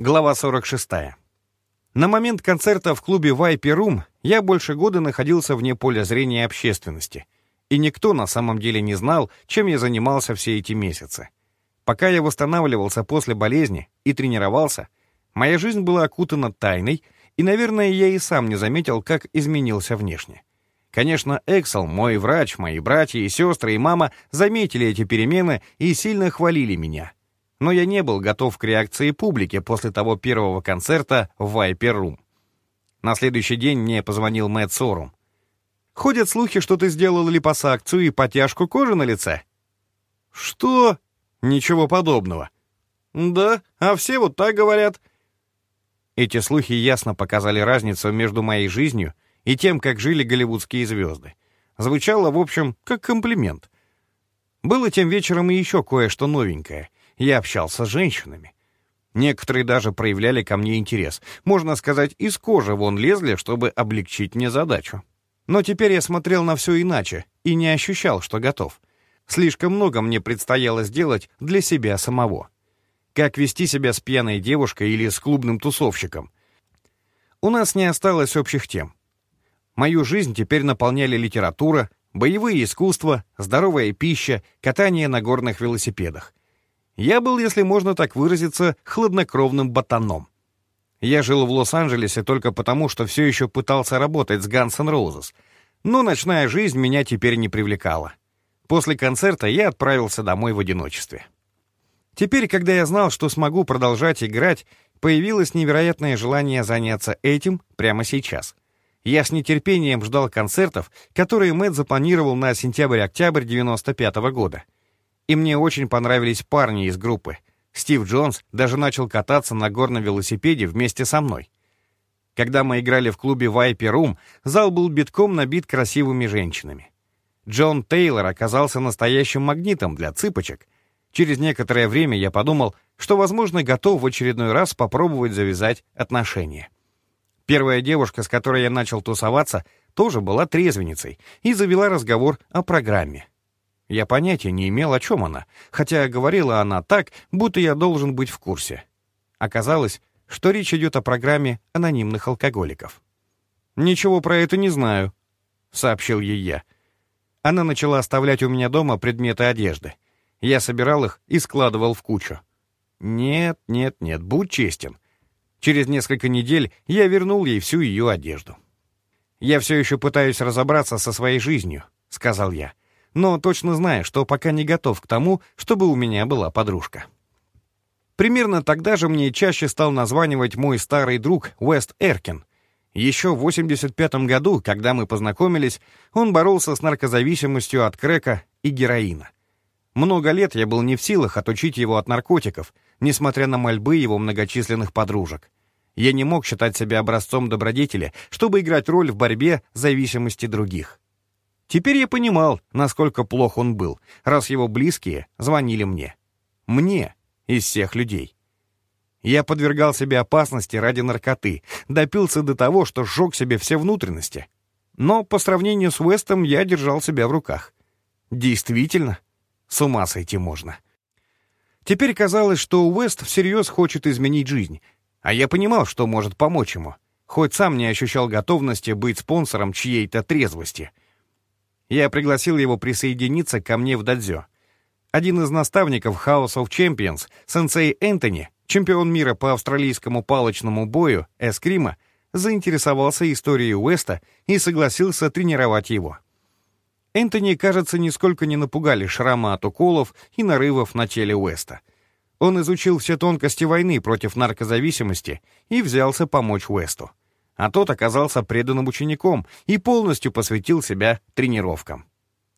Глава 46. На момент концерта в клубе Viper я больше года находился вне поля зрения общественности, и никто на самом деле не знал, чем я занимался все эти месяцы. Пока я восстанавливался после болезни и тренировался, моя жизнь была окутана тайной, и, наверное, я и сам не заметил, как изменился внешне. Конечно, Эксел, мой врач, мои братья и сестры и мама заметили эти перемены и сильно хвалили меня — но я не был готов к реакции публики после того первого концерта в Viper Room. На следующий день мне позвонил Мэтт Сорум. «Ходят слухи, что ты сделал липосакцию и потяжку кожи на лице». «Что?» «Ничего подобного». «Да, а все вот так говорят». Эти слухи ясно показали разницу между моей жизнью и тем, как жили голливудские звезды. Звучало, в общем, как комплимент. Было тем вечером и еще кое-что новенькое — я общался с женщинами. Некоторые даже проявляли ко мне интерес. Можно сказать, из кожи вон лезли, чтобы облегчить мне задачу. Но теперь я смотрел на все иначе и не ощущал, что готов. Слишком много мне предстояло сделать для себя самого. Как вести себя с пьяной девушкой или с клубным тусовщиком? У нас не осталось общих тем. Мою жизнь теперь наполняли литература, боевые искусства, здоровая пища, катание на горных велосипедах. Я был, если можно так выразиться, хладнокровным ботаном. Я жил в Лос-Анджелесе только потому, что все еще пытался работать с Guns Roses, но ночная жизнь меня теперь не привлекала. После концерта я отправился домой в одиночестве. Теперь, когда я знал, что смогу продолжать играть, появилось невероятное желание заняться этим прямо сейчас. Я с нетерпением ждал концертов, которые Мэтт запланировал на сентябрь-октябрь 95 -го года — и мне очень понравились парни из группы. Стив Джонс даже начал кататься на горном велосипеде вместе со мной. Когда мы играли в клубе Viper Room, зал был битком набит красивыми женщинами. Джон Тейлор оказался настоящим магнитом для цыпочек. Через некоторое время я подумал, что, возможно, готов в очередной раз попробовать завязать отношения. Первая девушка, с которой я начал тусоваться, тоже была трезвенницей и завела разговор о программе. Я понятия не имел, о чем она, хотя говорила она так, будто я должен быть в курсе. Оказалось, что речь идет о программе анонимных алкоголиков. «Ничего про это не знаю», — сообщил ей я. Она начала оставлять у меня дома предметы одежды. Я собирал их и складывал в кучу. «Нет, нет, нет, будь честен». Через несколько недель я вернул ей всю ее одежду. «Я все еще пытаюсь разобраться со своей жизнью», — сказал я но точно знаю, что пока не готов к тому, чтобы у меня была подружка. Примерно тогда же мне чаще стал названивать мой старый друг Уэст Эркин. Еще в 85 году, когда мы познакомились, он боролся с наркозависимостью от крека и героина. Много лет я был не в силах отучить его от наркотиков, несмотря на мольбы его многочисленных подружек. Я не мог считать себя образцом добродетели, чтобы играть роль в борьбе зависимости других. Теперь я понимал, насколько плох он был, раз его близкие звонили мне. Мне, из всех людей. Я подвергал себе опасности ради наркоты, допился до того, что сжег себе все внутренности. Но по сравнению с Уэстом я держал себя в руках. Действительно, с ума сойти можно. Теперь казалось, что Уэст всерьез хочет изменить жизнь, а я понимал, что может помочь ему, хоть сам не ощущал готовности быть спонсором чьей-то трезвости — я пригласил его присоединиться ко мне в дадзё. Один из наставников House of Champions, сенсей Энтони, чемпион мира по австралийскому палочному бою, эскрима, заинтересовался историей Уэста и согласился тренировать его. Энтони, кажется, нисколько не напугали шрама от уколов и нарывов на теле Уэста. Он изучил все тонкости войны против наркозависимости и взялся помочь Уэсту а тот оказался преданным учеником и полностью посвятил себя тренировкам.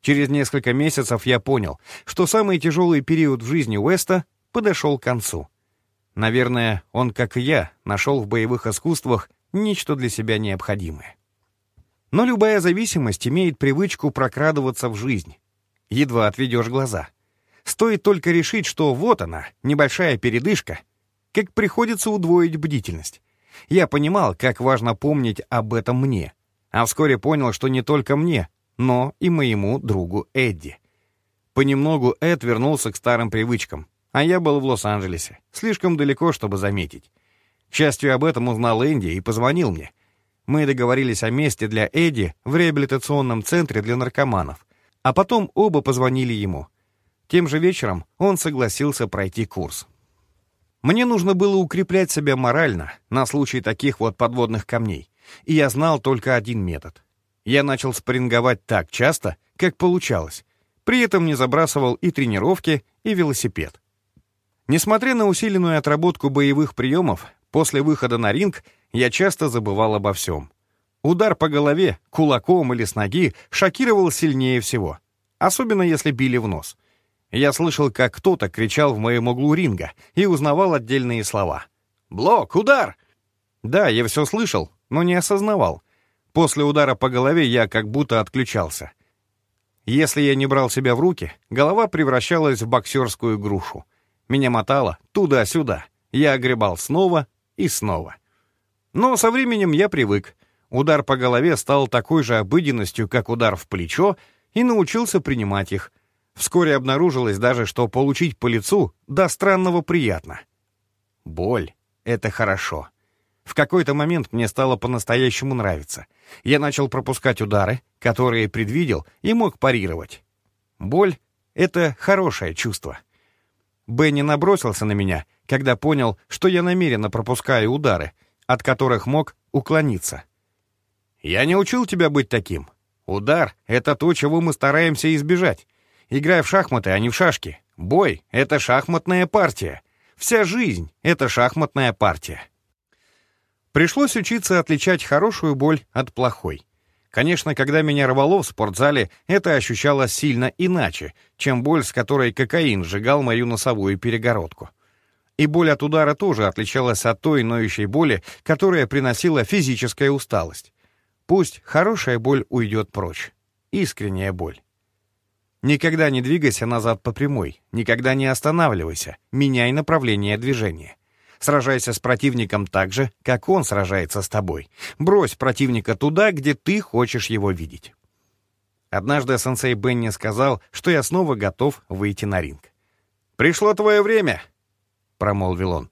Через несколько месяцев я понял, что самый тяжелый период в жизни Уэста подошел к концу. Наверное, он, как и я, нашел в боевых искусствах нечто для себя необходимое. Но любая зависимость имеет привычку прокрадываться в жизнь. Едва отведешь глаза. Стоит только решить, что вот она, небольшая передышка, как приходится удвоить бдительность. Я понимал, как важно помнить об этом мне, а вскоре понял, что не только мне, но и моему другу Эдди. Понемногу Эд вернулся к старым привычкам, а я был в Лос-Анджелесе, слишком далеко, чтобы заметить. К счастью, об этом узнал Энди и позвонил мне. Мы договорились о месте для Эдди в реабилитационном центре для наркоманов, а потом оба позвонили ему. Тем же вечером он согласился пройти курс. Мне нужно было укреплять себя морально на случай таких вот подводных камней, и я знал только один метод. Я начал спарринговать так часто, как получалось, при этом не забрасывал и тренировки, и велосипед. Несмотря на усиленную отработку боевых приемов, после выхода на ринг я часто забывал обо всем. Удар по голове, кулаком или с ноги шокировал сильнее всего, особенно если били в нос — я слышал, как кто-то кричал в моем углу ринга и узнавал отдельные слова. «Блок! Удар!» Да, я все слышал, но не осознавал. После удара по голове я как будто отключался. Если я не брал себя в руки, голова превращалась в боксерскую грушу. Меня мотало туда-сюда. Я огребал снова и снова. Но со временем я привык. Удар по голове стал такой же обыденностью, как удар в плечо, и научился принимать их. Вскоре обнаружилось даже, что получить по лицу до странного приятно. Боль — это хорошо. В какой-то момент мне стало по-настоящему нравиться. Я начал пропускать удары, которые предвидел и мог парировать. Боль — это хорошее чувство. Бенни набросился на меня, когда понял, что я намеренно пропускаю удары, от которых мог уклониться. «Я не учил тебя быть таким. Удар — это то, чего мы стараемся избежать. Играй в шахматы, а не в шашки. Бой — это шахматная партия. Вся жизнь — это шахматная партия. Пришлось учиться отличать хорошую боль от плохой. Конечно, когда меня рвало в спортзале, это ощущалось сильно иначе, чем боль, с которой кокаин сжигал мою носовую перегородку. И боль от удара тоже отличалась от той ноющей боли, которая приносила физическая усталость. Пусть хорошая боль уйдет прочь. Искренняя боль. Никогда не двигайся назад по прямой, никогда не останавливайся, меняй направление движения. Сражайся с противником так же, как он сражается с тобой. Брось противника туда, где ты хочешь его видеть. Однажды сенсей Бенни сказал, что я снова готов выйти на ринг. «Пришло твое время!» — промолвил он.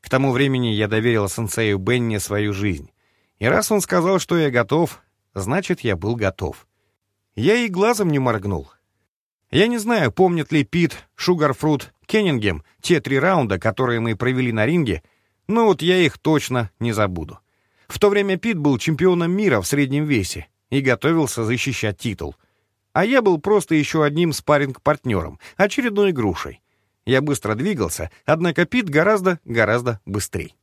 К тому времени я доверил сенсею Бенни свою жизнь. И раз он сказал, что я готов, значит, я был готов. Я и глазом не моргнул. Я не знаю, помнит ли Пит, Шугарфрут, Кеннингем те три раунда, которые мы провели на ринге, но вот я их точно не забуду. В то время Пит был чемпионом мира в среднем весе и готовился защищать титул. А я был просто еще одним спарринг-партнером, очередной грушей. Я быстро двигался, однако Пит гораздо-гораздо быстрее.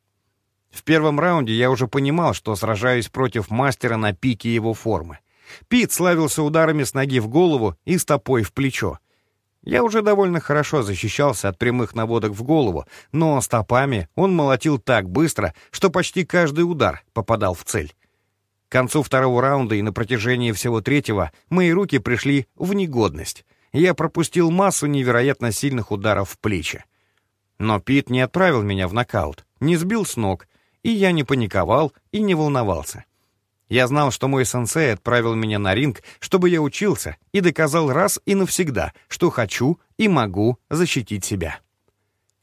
В первом раунде я уже понимал, что сражаюсь против мастера на пике его формы. Пит славился ударами с ноги в голову и стопой в плечо. Я уже довольно хорошо защищался от прямых наводок в голову, но стопами он молотил так быстро, что почти каждый удар попадал в цель. К концу второго раунда и на протяжении всего третьего мои руки пришли в негодность. Я пропустил массу невероятно сильных ударов в плечи. Но Пит не отправил меня в нокаут, не сбил с ног, и я не паниковал и не волновался. Я знал, что мой сенсей отправил меня на ринг, чтобы я учился и доказал раз и навсегда, что хочу и могу защитить себя.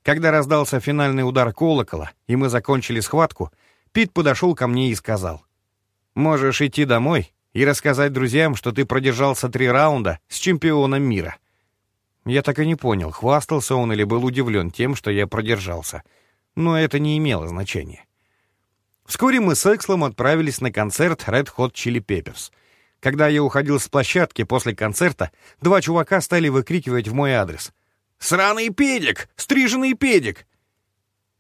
Когда раздался финальный удар колокола, и мы закончили схватку, Пит подошел ко мне и сказал, «Можешь идти домой и рассказать друзьям, что ты продержался три раунда с чемпионом мира». Я так и не понял, хвастался он или был удивлен тем, что я продержался. Но это не имело значения. Вскоре мы с Экслом отправились на концерт Red Hot Chili Peppers. Когда я уходил с площадки после концерта, два чувака стали выкрикивать в мой адрес. «Сраный педик! Стриженный педик!»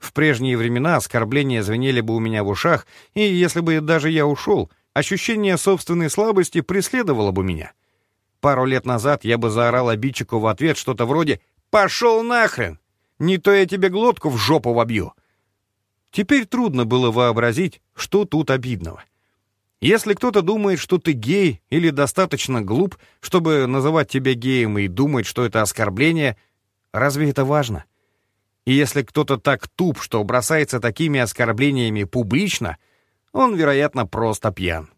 В прежние времена оскорбления звенели бы у меня в ушах, и если бы даже я ушел, ощущение собственной слабости преследовало бы меня. Пару лет назад я бы заорал обидчику в ответ что-то вроде «Пошел нахрен! Не то я тебе глотку в жопу вобью!» Теперь трудно было вообразить, что тут обидного. Если кто-то думает, что ты гей или достаточно глуп, чтобы называть тебя геем и думать, что это оскорбление, разве это важно? И если кто-то так туп, что бросается такими оскорблениями публично, он, вероятно, просто пьян.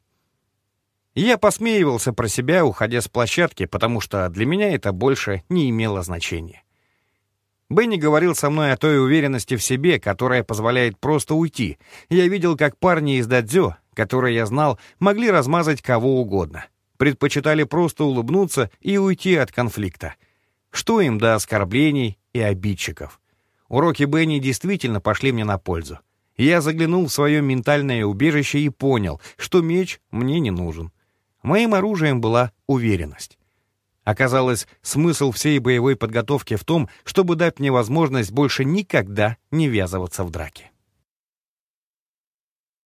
Я посмеивался про себя, уходя с площадки, потому что для меня это больше не имело значения. Бенни говорил со мной о той уверенности в себе, которая позволяет просто уйти. Я видел, как парни из дадзё, которые я знал, могли размазать кого угодно. Предпочитали просто улыбнуться и уйти от конфликта. Что им до оскорблений и обидчиков? Уроки Бенни действительно пошли мне на пользу. Я заглянул в свое ментальное убежище и понял, что меч мне не нужен. Моим оружием была уверенность. Оказалось, смысл всей боевой подготовки в том, чтобы дать мне возможность больше никогда не ввязываться в драки.